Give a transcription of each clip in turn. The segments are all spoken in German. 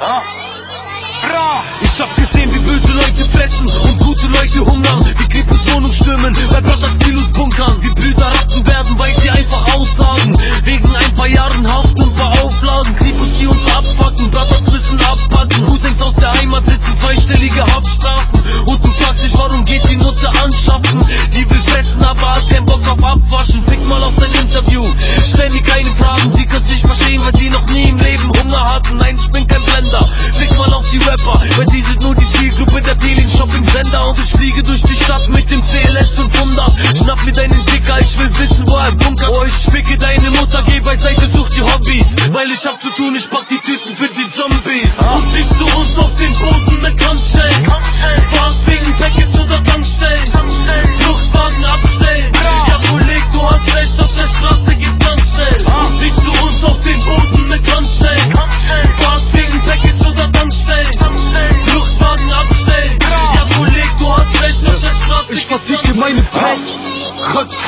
Ah. Ich hab gesehen, wie böse Leute fressen und gute Leute hungern, Die Kripos Wohnung stürmen, weil sind nur die Zielgruppe der Peeling-Shopping-Sender. Und ich fliege durch die Stadt mit dem CLS 500. Schnapp mir deinen Dicker, ich will wissen, wo er bunkert. Oh, ich ficke deine Mutter, geh beiseite, such die Hobbys. Weil ich hab zu tun, ich pack die Tüten für die Zombies. Und siehst du uns auf dem Boden mit Handschellen? Fahrt wegen Packets oder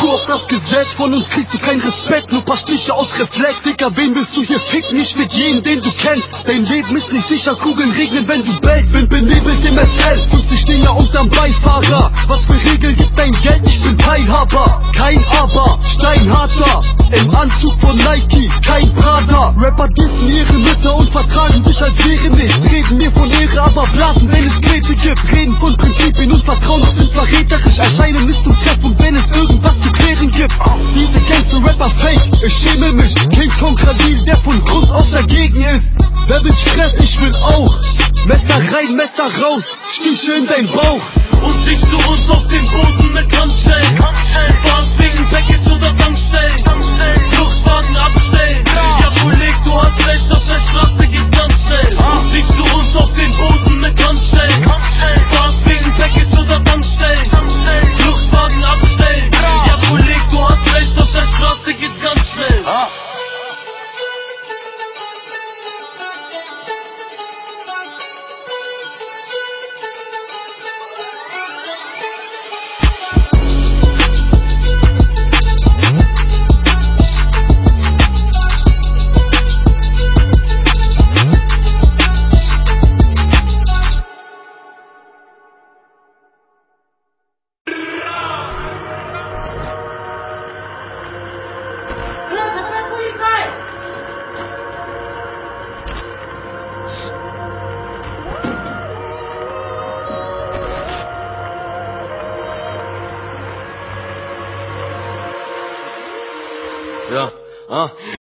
Rückfuhr auf das Gesetz, von uns kriegst du keinen Respekt, nur paar Stiche aus Reflex. Digga, wen willst du hier ficken? Nicht mit jedem, den du kennst. Dein Leben ist nicht sicher, Kugeln regnen, wenn du bellst. Bin benebelt im SL, 50 Dinger unterm Beifahrer. Was für Regeln gibt dein Geld? Ich bin Teilhaber. Kein Aber, steinharter. Im Anzug von Nike, kein Prada. Rapper dissen ihre Mütter und vertragen verräterisch. Erscheinen nicht zum Treffpunkt, wenn es irgendwas zu klären gibt. Diese Gangster-Rapper fake, ich schäme mich. King Kong Kradil, der von Grund aus dagegen ist. Wer will Stress? Ich will auch. Messer rein, Messer raus, Stiche in dein Bauch. Und siehst du uns auf dem Boden mit Handschellen? Fahrt wegen Packets oder Ja, ah.